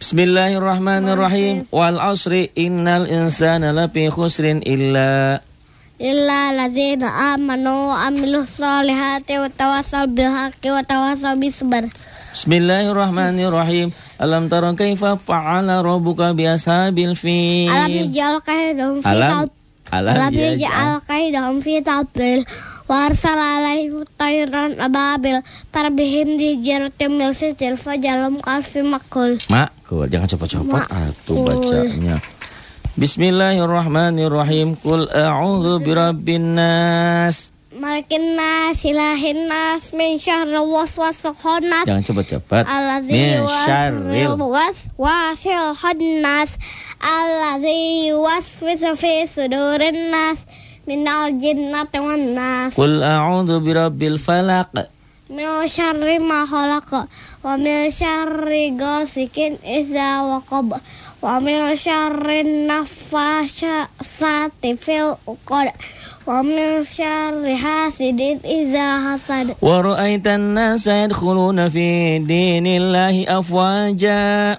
Bismillahirrahmanirrahim. Wal asri innal insana lafi khusrin illa illa ladzina amanu wa amilus solihati wa tawasaw bil haqqi wa tawasaw bis sabr. Bismillahirrahmanirrahim. Alam tara kaifa fa'ala rabbuka bi ashabil fil? Alam yaj'al kaidahum fi Alam Alam yaj'al kaidahum fi tabil arsala alaihim tayran ababil tarbihim di jaratim mil sitil fajalum kalfi makul. Makul, jangan copot-copot atuh bacanya. Bismillahirrahmanirrahim. Qul a'udzu birabbin nas. Malikin nas ilahin nas min syarri waswasil khannas. Jangan cepat-cepat. Alladzi syarril waswasil khannas Alladzi yuwaswisu fi sudurin nas minal jinnati wan nas Qul a'udzu birabbil falaq. min syarri ma khalaq wa min syarri ghasikin idza waqab wa min syarri naffasati fil uqad wa min syarri hasidin idza hasad Wa ra'aitan nasa yadkhuluna fi dinillahi afwaja.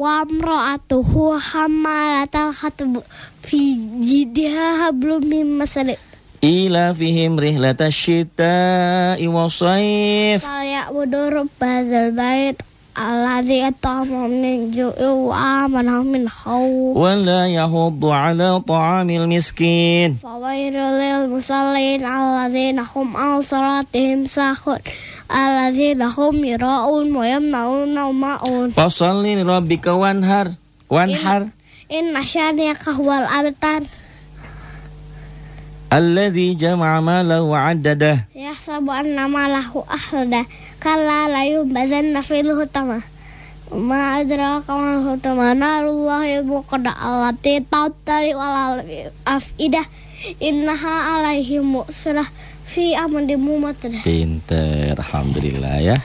wa amra'atuhu hammalatal khatb fi jidha hablum min masad Ila fihim rihlata syita'i wa sayf. فليعبدوا رب هذا البيت الذي أطعمهم من جوع وآمنهم من خوف ولا يحض على طعام المسكين فويل للمصلين الذين هم عن صلاتهم ساهون الذين هم يراءون ويمنعون الماعون فصل لربك وانهر وانحر إن شانئك هو الأبتر الذي جمع ماله وعدده يحسب أن ماله أخلده كلا لا ينبذن في الهتمة ما أدراك ما الهتمة نار الله الموقدة التي تطلع على الأفئدة إنها عليهم مؤصرة fi amandi mumater. Pinter, alhamdulillah ya.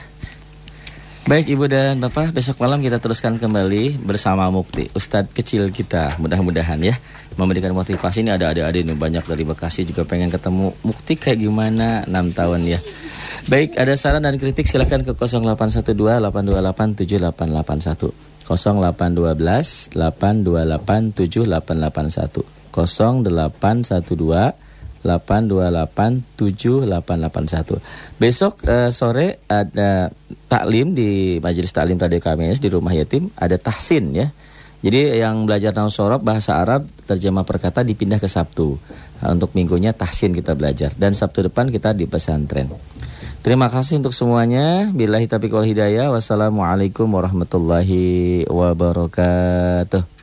Baik Ibu dan Bapak, besok malam kita teruskan kembali bersama Mukti, Ustadz kecil kita. Mudah-mudahan ya memberikan motivasi ini ada adik-adik ini banyak dari Bekasi juga pengen ketemu Mukti kayak gimana 6 tahun ya. Baik, ada saran dan kritik silahkan ke 0812-828-7881 0812-828-7881 0812 828 0812 8287881. Besok eh, sore ada taklim di Majelis Taklim Radio KMS di Rumah Yatim, ada tahsin ya. Jadi yang belajar tahun sorab bahasa Arab terjemah perkata dipindah ke Sabtu. Nah, untuk minggunya tahsin kita belajar dan Sabtu depan kita di pesantren. Terima kasih untuk semuanya. Billahi taufiq wal hidayah. Wassalamualaikum warahmatullahi wabarakatuh.